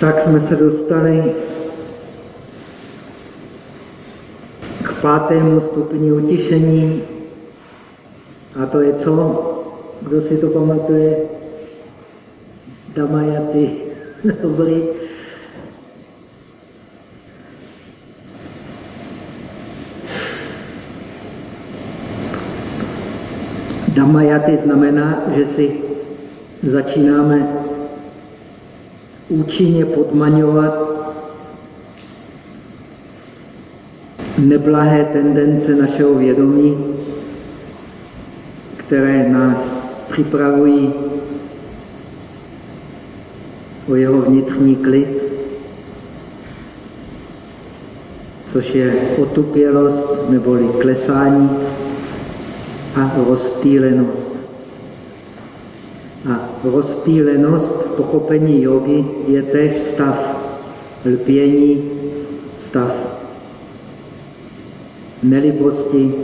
Tak jsme se dostali k pátému stupni utišení. A to je co? Kdo si to pamatuje? Damajaty. Dobrý. Damajaty znamená, že si začínáme účinně podmaňovat neblahé tendence našeho vědomí, které nás připravují o jeho vnitřní klid, což je otupělost neboli klesání a rozptýlenost. A rozptýlenost pochopení jogy je též stav lpění, stav nelibosti,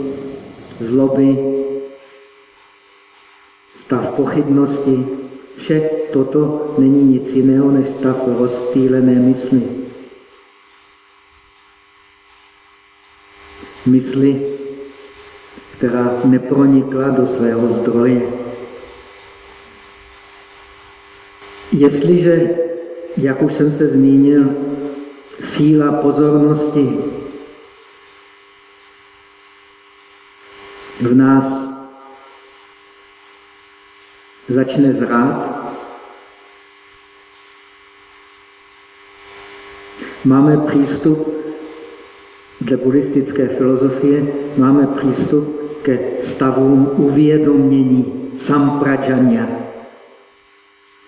zloby, stav pochybnosti. Vše toto není nic jiného než stav rozptýlené mysli. Mysli, která nepronikla do svého zdroje. Jestliže, jak už jsem se zmínil, síla pozornosti v nás začne zrát, máme přístup, dle buddhistické filozofie, máme přístup ke stavům uvědomění, samprajanya.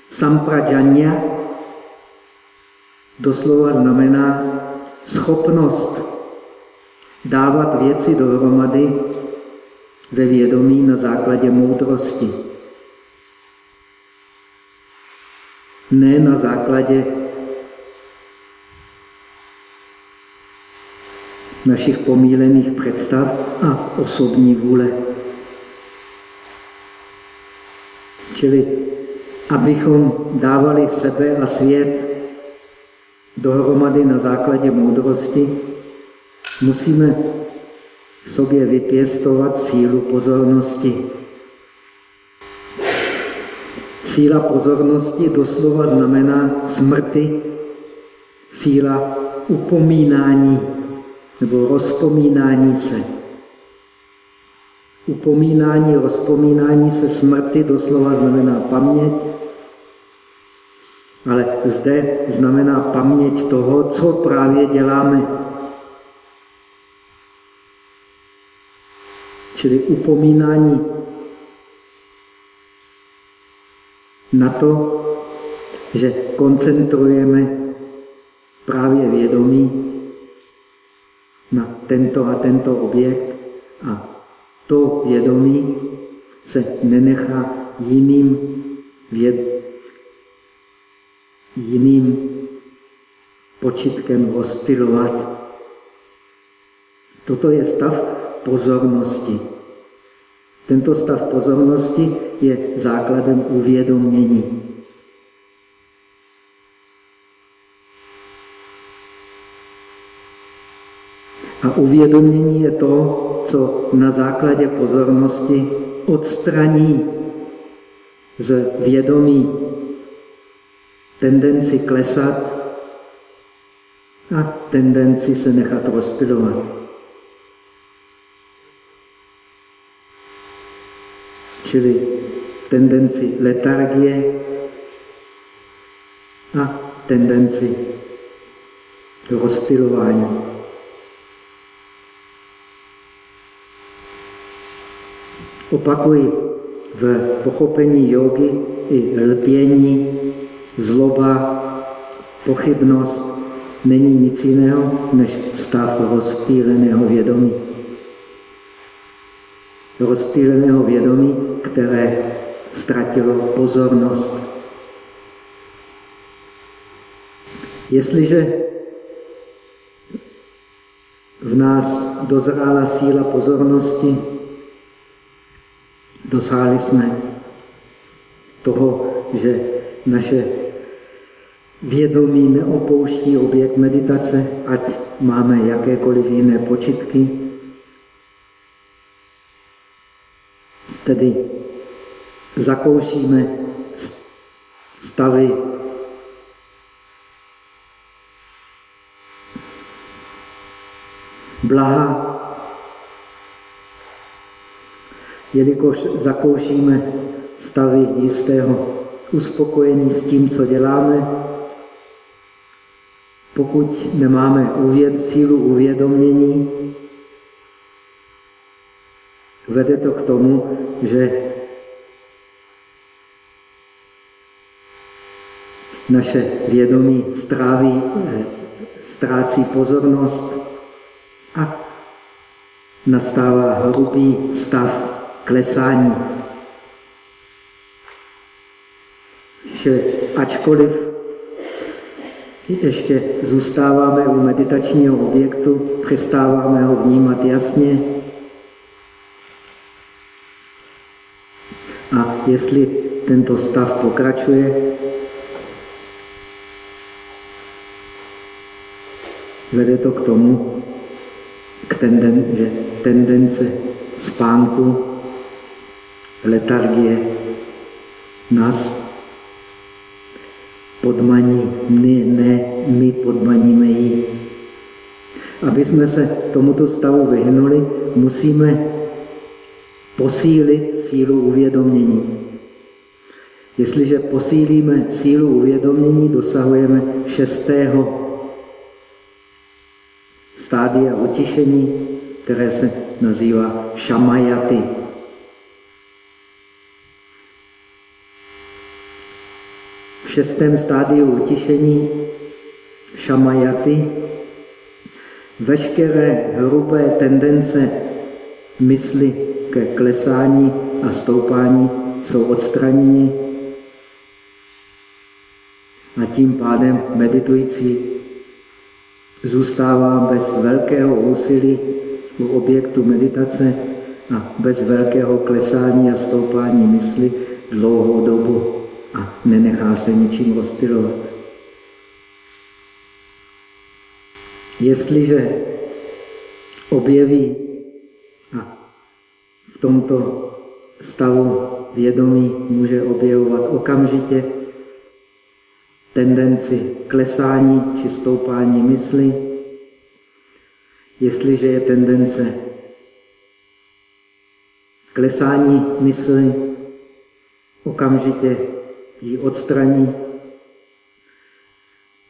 Samprajanya doslova znamená schopnost dávat věci dohromady ve vědomí na základě moudrosti. Ne na základě našich pomílených představ a osobní vůle. Čili abychom dávali sebe a svět dohromady na základě moudrosti, musíme v sobě vypěstovat sílu pozornosti. Síla pozornosti doslova znamená smrti, síla upomínání nebo rozpomínání se. Upomínání, rozpomínání se smrti doslova znamená paměť, ale zde znamená paměť toho, co právě děláme. Čili upomínání na to, že koncentrujeme právě vědomí na tento a tento objekt a to vědomí se nenechá jiným, věd, jiným počitkem rozptilovat. Toto je stav pozornosti. Tento stav pozornosti je základem uvědomění. A uvědomění je to, co na základě pozornosti odstraní z vědomí tendenci klesat a tendenci se nechat rozpilovat. Čili tendenci letargie a tendenci rozpilování. Opakuji, v pochopení jogy i lpění, zloba, pochybnost není nic jiného než stav rozptýleného vědomí. Rozptýleného vědomí, které ztratilo pozornost. Jestliže v nás dozrála síla pozornosti, Dosáhli jsme toho, že naše vědomí neopouští objekt meditace, ať máme jakékoliv jiné počitky. Tedy zakoušíme stavy blaha, jelikož zakoušíme stavy jistého uspokojení s tím, co děláme, pokud nemáme uvěd, sílu uvědomění, vede to k tomu, že naše vědomí stráví, eh, ztrácí pozornost a nastává hrubý stav klesání. Že ačkoliv ještě zůstáváme u meditačního objektu, přestáváme ho vnímat jasně. A jestli tento stav pokračuje, vede to k tomu, k tenden, že tendence spánku, letargie nás jsme se tomuto stavu vyhnuli, musíme posílit sílu uvědomění. Jestliže posílíme sílu uvědomění, dosahujeme šestého stádia utišení, které se nazývá šamajaty. V šestém stádiu utišení šamajaty veškeré hrubé tendence mysli ke klesání a stoupání jsou odstraněny a tím pádem meditující zůstává bez velkého úsilí u objektu meditace a bez velkého klesání a stoupání mysli dlouhou dobu a nenechá se ničím rozpilovat. Jestliže objeví a v tomto stavu vědomí může objevovat okamžitě tendenci klesání či stoupání mysli, jestliže je tendence klesání mysli, okamžitě ji odstraní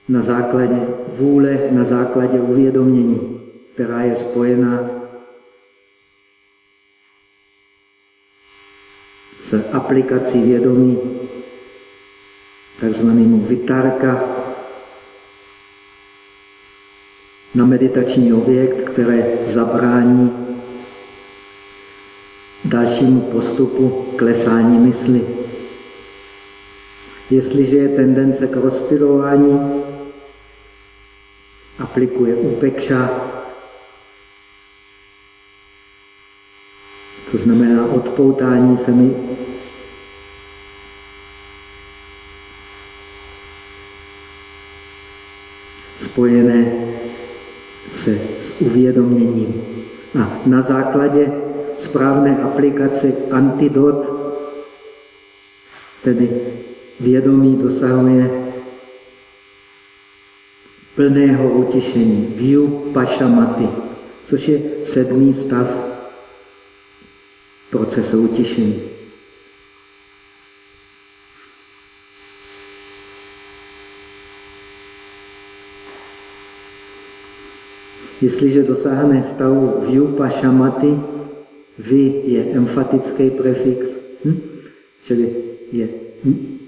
na základě vůle, na základě uvědomění, která je spojená s aplikací vědomí takzvanému vytárka na meditační objekt, které zabrání dalšímu postupu klesání mysli. Jestliže je tendence k rozpilování, aplikuje upekša, to znamená odpoutání se mi spojené se s uvědoměním. A na základě správné aplikace antidot, tedy vědomí dosahuje plného utišení, view pašamaty, což je sedmý stav procesu utišení. Jestliže dosáhne stavu vyupa šamaty, vy je emfatický prefix, hm? čili je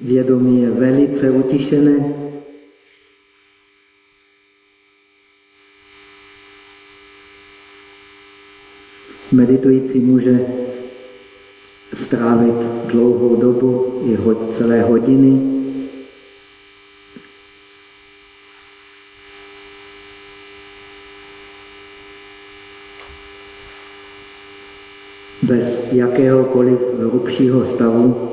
vědomí je velice utišené, Meditující může strávit dlouhou dobu, i celé hodiny, bez jakéhokoliv hlubšího stavu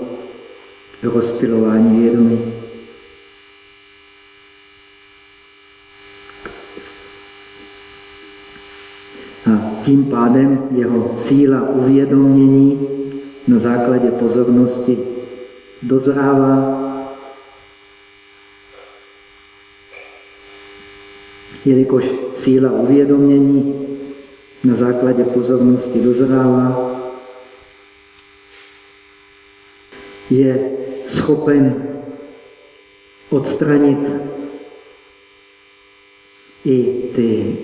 rozpilování vědomí. Tím pádem jeho síla uvědomění na základě pozornosti dozrává. Jelikož síla uvědomění na základě pozornosti dozrává, je schopen odstranit i ty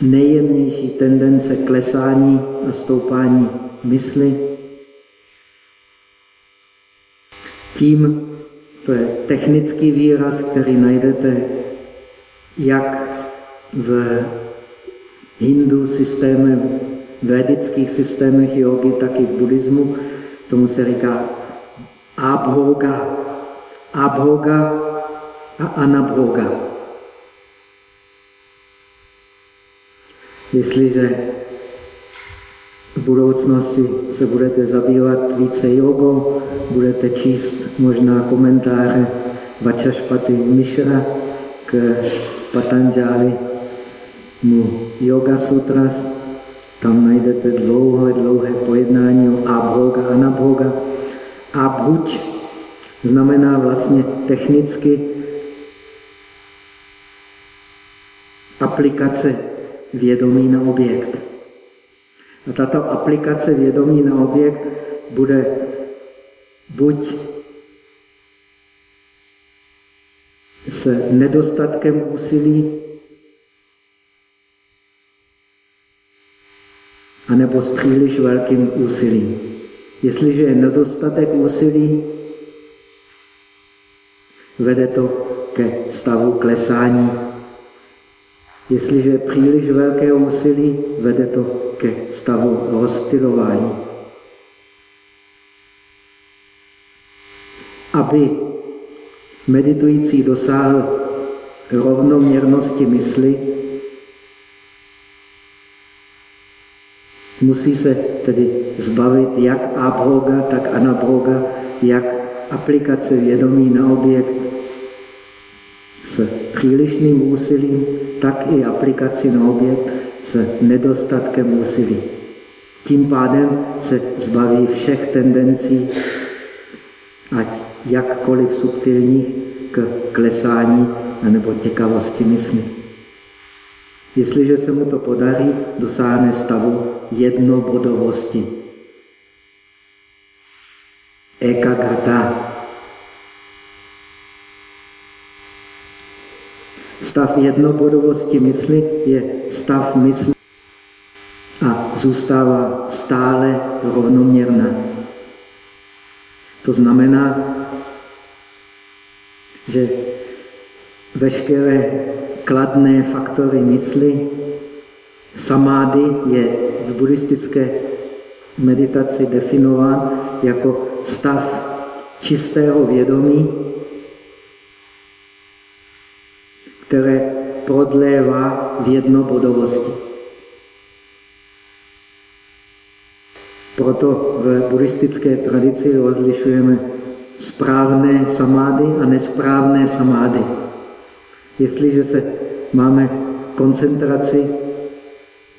nejjemnější tendence klesání a stoupání mysli. Tím, to je technický výraz, který najdete jak v hindu systémech, védických systémech jogy, tak i v buddhismu. Tomu se říká abhoga, abhoga a anabhoga. Jestliže v budoucnosti se budete zabývat více jogou, budete číst možná komentáře Vačašpaty Mishra k Patanjali mu Yoga Sutras, tam najdete dlouhé, dlouhé pojednání o abhoga, anabhoga. Abhuč znamená vlastně technicky aplikace vědomí na objekt. A tato aplikace vědomí na objekt bude buď s nedostatkem úsilí, anebo s příliš velkým úsilím. Jestliže je nedostatek úsilí, vede to ke stavu klesání. Jestliže je příliš velké úsilí, vede to ke stavu rozptilování. Aby meditující dosáhl rovnoměrnosti mysli, musí se tedy zbavit jak abhoga, tak anabhoga, jak aplikace vědomí na objekt s přílišným úsilím, tak i aplikaci na objekt s nedostatkem úsilí. Tím pádem se zbaví všech tendencí, ať jakkoliv subtilních, k klesání nebo těkavosti mysli. Jestliže se mu to podarí, dosáhne stavu jednobodovosti. Ekagrata. Stav jednobodovosti mysli je stav mysli a zůstává stále rovnoměrná. To znamená, že veškeré kladné faktory mysli, samády je v buddhistické meditaci definován jako stav čistého vědomí, které prodlévá v jednobodovosti. Proto v buddhistické tradici rozlišujeme správné samády a nesprávné samády. Jestliže se máme koncentraci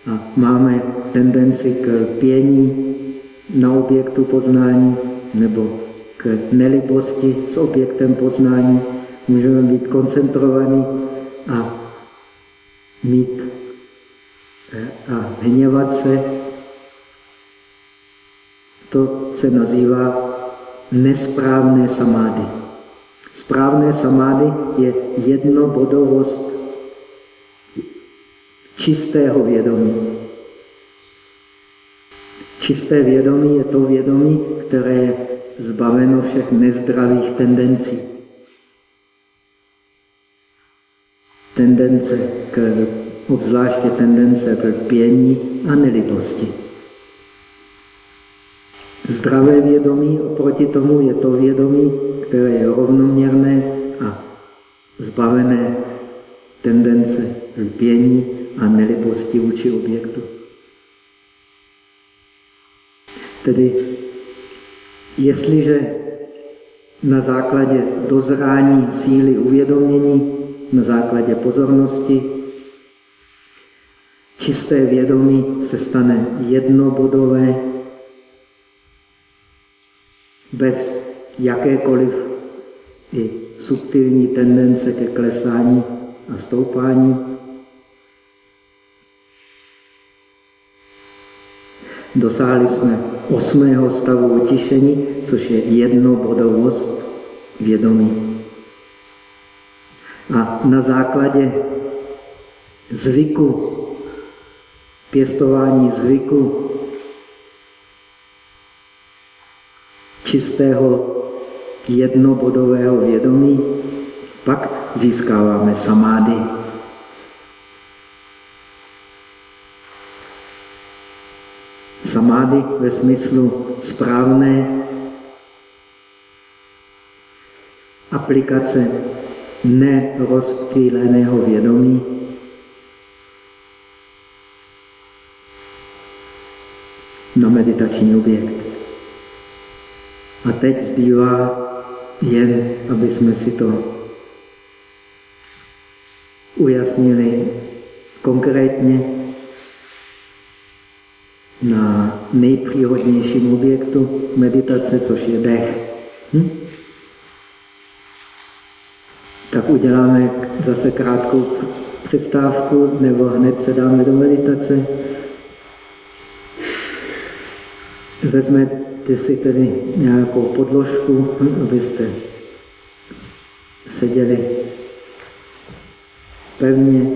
a máme tendenci k pění na objektu poznání nebo k nelibosti s objektem poznání, můžeme být koncentrovaní a mít eh, a hněvat se. To se nazývá nesprávné samády. Správné samády je jednobodovost čistého vědomí. Čisté vědomí je to vědomí, které je zbaveno všech nezdravých tendencí. Tendence k, obzvláště tendence k pění a nelibosti. Zdravé vědomí oproti tomu je to vědomí, které je rovnoměrné a zbavené tendence lpění a nelibosti vůči objektu. Tedy jestliže na základě dozrání síly uvědomění, na základě pozornosti, čisté vědomí se stane jednobodové, bez jakékoliv i subtilní tendence ke klesání a stoupání. Dosáhli jsme osmého stavu utišení, což je jednobodovost vědomí. A na základě zvyku, pěstování zvyku čistého jednobodového vědomí, pak získáváme samády. Samády ve smyslu správné aplikace nerozptýleného vědomí na meditační objekt. A teď zbývá jen, aby jsme si to ujasnili konkrétně na nejpříhodnějším objektu meditace, což je dech. Hm? Tak uděláme zase krátkou přestávku, nebo hned se dáme do meditace. Vezmete si tedy nějakou podložku, abyste seděli pevně.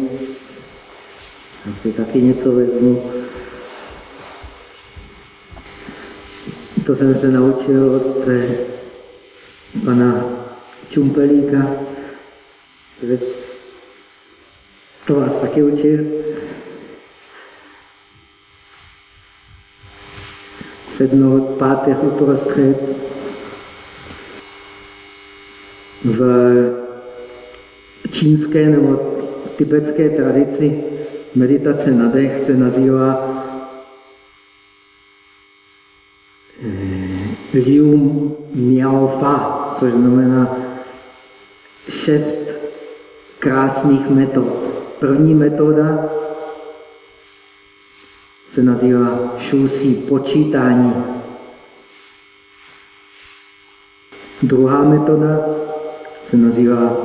Asi taky něco vezmu. To jsem se naučil od pana Čumpelíka. To vás taky učil. sednout pátého uprostřed. V čínské nebo tibetské tradici meditace na dech se nazývá eh, Liu Miao Fa, což znamená šest krásných metod. První metoda se nazývá šusí počítání. Druhá metoda se nazývá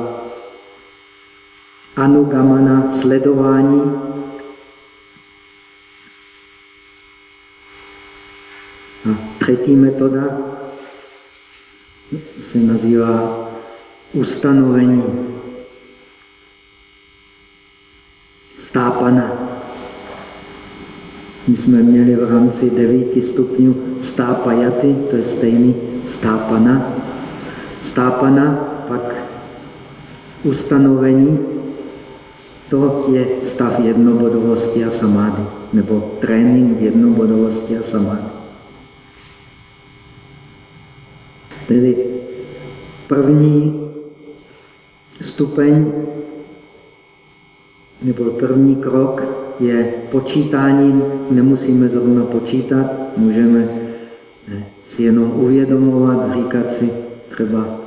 anugamana, sledování. A třetí metoda se nazývá ustanovení. Stápana. My jsme měli v rámci devíti stupňů stápajaty, to je stejný stápana. Stápana, pak ustanovení, to je stav jednobodovosti a samády, nebo trénink jednobodovosti a samády. Tedy první stupeň, nebo první krok je počítáním, nemusíme zrovna počítat, můžeme eh, si jenom uvědomovat, říkat si třeba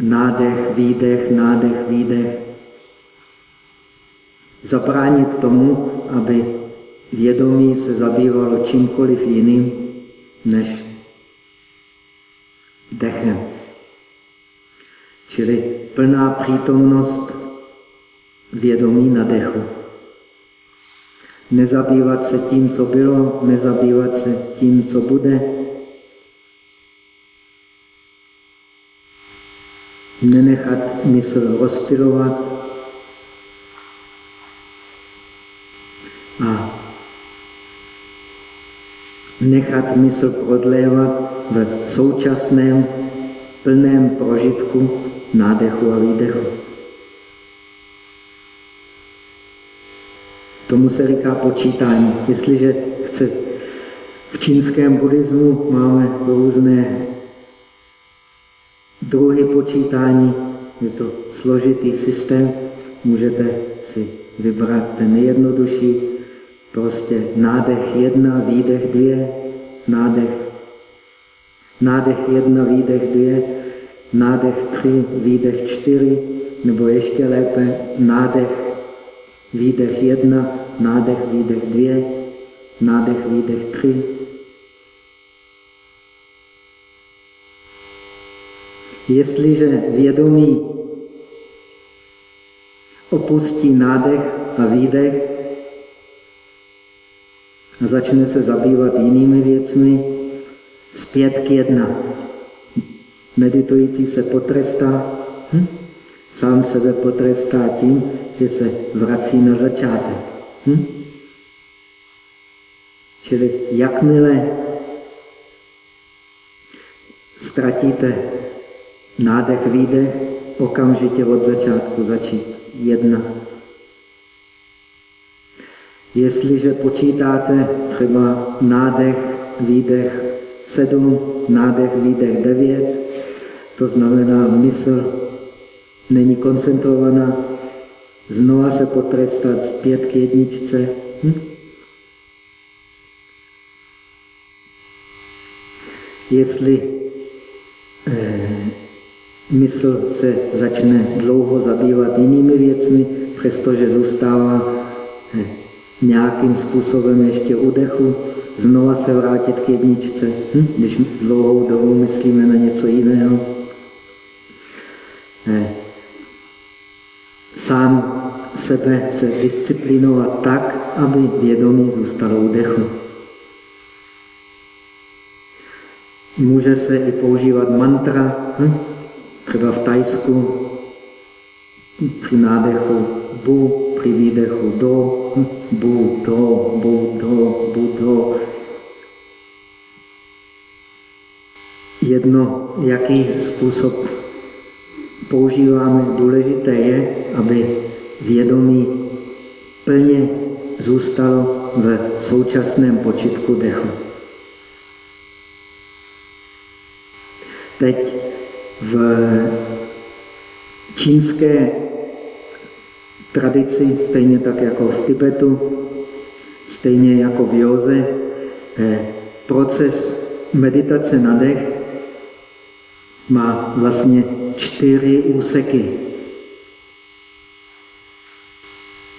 nádech, výdech, nádech, výdech. Zabránit tomu, aby vědomí se zabývalo čímkoliv jiným než dechem. Čili plná přítomnost vědomí na dechu. Nezabývat se tím, co bylo, nezabývat se tím, co bude. Nenechat mysl rozpilovat. A nechat mysl prodlévat v současném plném prožitku nádechu a výdechu. Tomu se říká počítání. Jestliže chce v čínském buddhismu máme různé druhy počítání, je to složitý systém, můžete si vybrat ten nejjednodušší, prostě nádech jedna, výdech dvě, nádech, nádech jedna, výdech dvě, nádech tři, výdech čtyři, nebo ještě lépe nádech výdech jedna, nádech, výdech dvě, nádech, výdech tři. Jestliže vědomí opustí nádech a výdech a začne se zabývat jinými věcmi, zpět k jedna. Meditující se potrestá, hm? Sám sebe potrestá tím, že se vrací na začátek. Hm? Čili jakmile ztratíte nádech, výdech, okamžitě od začátku začít jedna. Jestliže počítáte třeba nádech, výdech sedm, nádech, výdech devět, to znamená mysl není koncentrovaná, znova se potrestat zpět k jedničce. Hm? Jestli eh, mysl se začne dlouho zabývat jinými věcmi, přestože zůstává eh, nějakým způsobem ještě u dechu, znova se vrátit k jedničce, hm? když dlouhou dobu myslíme na něco jiného. Eh, sám sebe se disciplinovat tak, aby vědomí zůstalo u dechu. Může se i používat mantra, hm? třeba v Tajsku, při nádechu bu, při výdechu do, hm? bu, do, bu, do, bu, do. Jedno, jaký způsob používáme, důležité je, aby vědomí plně zůstalo v současném počitku dechu. Teď v čínské tradici, stejně tak jako v Tibetu, stejně jako v józe, proces meditace na dech má vlastně čtyři úseky.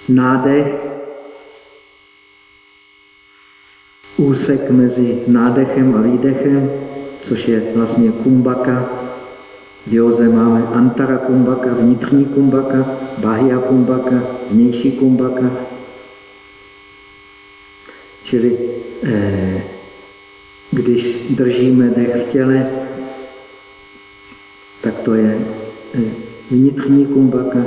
Nádech, úsek mezi nádechem a výdechem, což je vlastně kumbaka. V józe máme antara kumbaka, vnitřní kumbaka, bahia kumbaka, vnější kumbaka. Čili eh, když držíme dech v těle, tak to je eh, vnitřní kumbaka.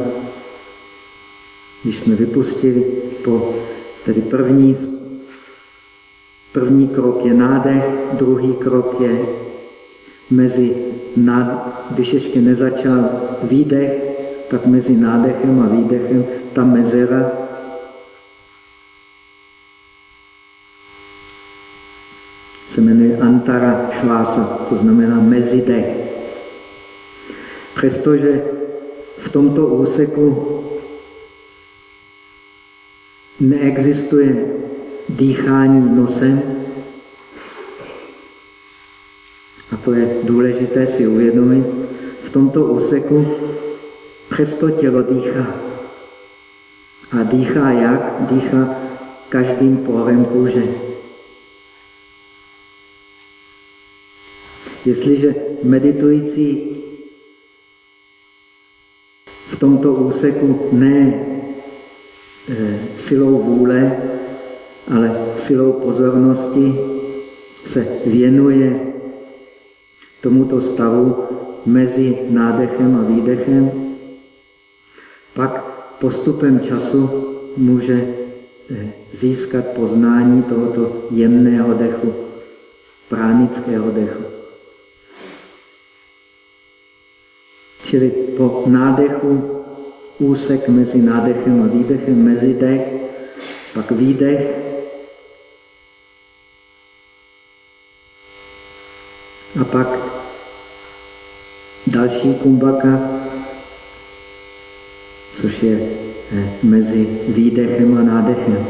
Když jsme vypustili po tedy první, první krok je nádech, druhý krok je mezi, když ještě nezačal výdech, tak mezi nádechem a výdechem ta mezera se jmenuje antara švása, to znamená mezidech. Přestože v tomto úseku neexistuje dýchání nosem, a to je důležité si uvědomit, v tomto úseku přesto tělo dýchá. A dýchá jak? Dýchá každým pohrem kůže. Jestliže meditující tomto úseku ne e, silou vůle, ale silou pozornosti se věnuje tomuto stavu mezi nádechem a výdechem, pak postupem času může e, získat poznání tohoto jemného dechu, pránického dechu. Čili po nádechu úsek mezi nádechem a výdechem, mezi dech, pak výdech, a pak další kumbaka, což je eh, mezi výdechem a nádechem.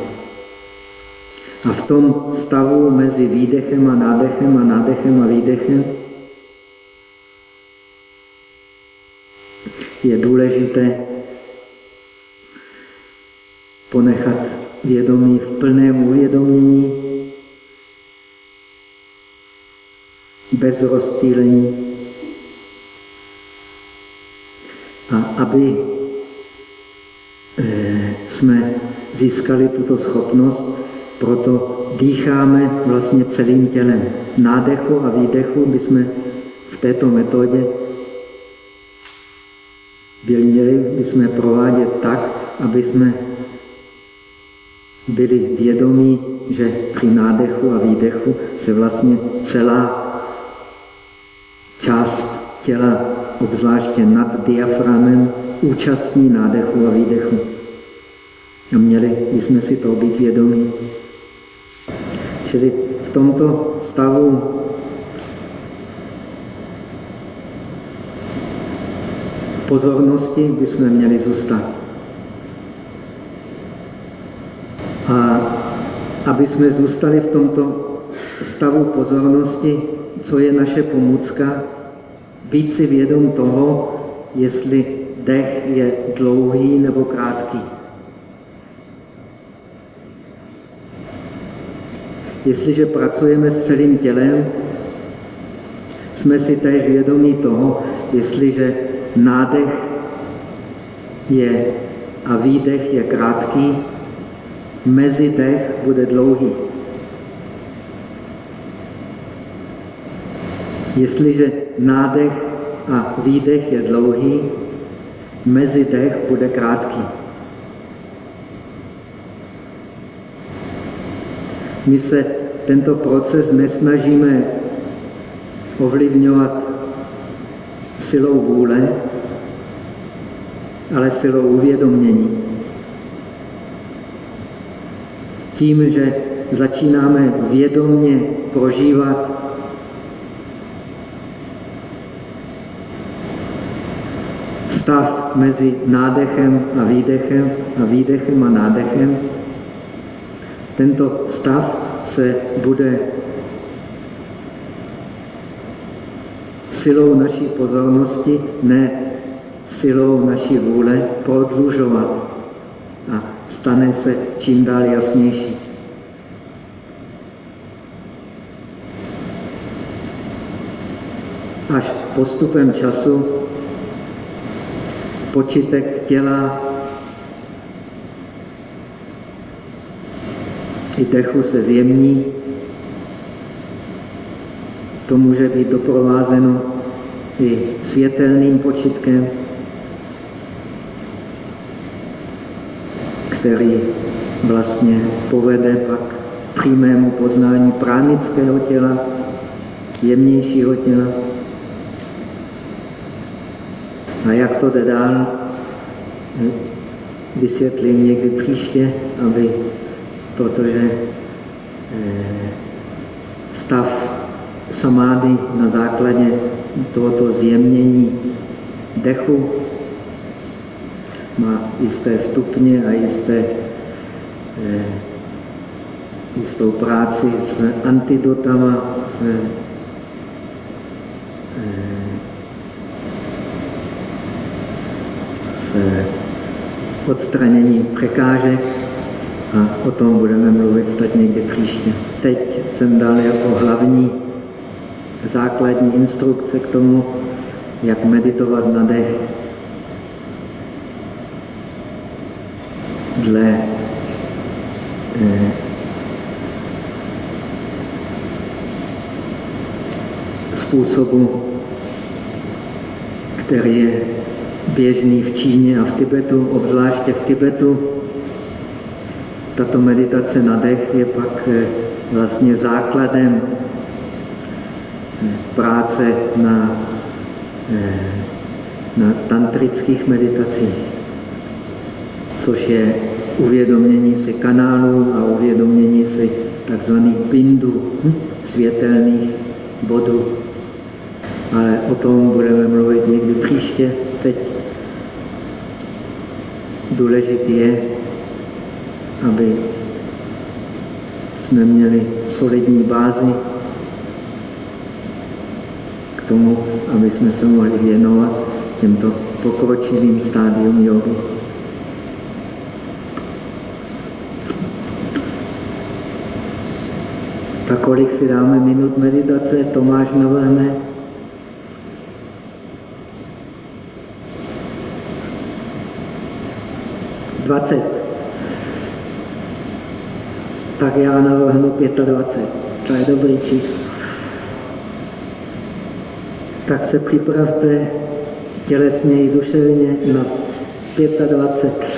A v tom stavu mezi výdechem a nádechem a nádechem a výdechem je důležité ponechat vědomí v plném uvědomění, bez rozptýlení. A aby eh, jsme získali tuto schopnost, proto dýcháme vlastně celým tělem. Nádechu a výdechu bychom v této metodě byli, měli bychom provádět tak, aby jsme byli vědomí, že při nádechu a výdechu se vlastně celá část těla, obzvláště nad diaframem, účastní nádechu a výdechu. A měli bychom si to být vědomí. Čili v tomto stavu pozornosti bychom měli zůstat. A aby jsme zůstali v tomto stavu pozornosti, co je naše pomůcka, být si vědom toho, jestli dech je dlouhý nebo krátký. Jestliže pracujeme s celým tělem, jsme si též vědomí toho, jestliže nádech je a výdech je krátký, mezidech bude dlouhý. Jestliže nádech a výdech je dlouhý, mezidech bude krátký. My se tento proces nesnažíme ovlivňovat silou vůle, ale silou uvědomění. Tím, že začínáme vědomně prožívat stav mezi nádechem a výdechem a výdechem a nádechem, tento stav se bude silou naší pozornosti, ne silou naší vůle, prodlužovat a stane se čím dál jasnější. Až postupem času počitek těla i dechu se zjemní. To může být doprovázeno i světelným počitkem, který vlastně povede pak přímému poznání pránického těla, jemnějšího těla. A jak to jde dál, vysvětlím někdy příště, aby protože eh, stav samády na základě tohoto zjemnění dechu má jisté stupně a jisté, eh, jistou práci s antidotama, s, eh, s odstraněním překážek a o tom budeme mluvit snad někdy příště. Teď jsem dal jako hlavní základní instrukce k tomu, jak meditovat na dech. Dle eh, způsobu, který je běžný v Číně a v Tibetu, obzvláště v Tibetu, tato meditace na dech je pak eh, vlastně základem práce na, eh, na tantrických meditacích, což je uvědomění si kanálu a uvědomění si takzvaných bindů, hm, světelných bodů. Ale o tom budeme mluvit někdy příště. Teď důležité je, aby jsme měli solidní bázi tomu, aby jsme se mohli věnovat těmto pokročilým stádium jogy. Tak kolik si dáme minut meditace, Tomáš navrhne. Dvacet. Tak já navrhnu 25. To je dobrý číslo. Tak se připravte tělesně i duševně na 25.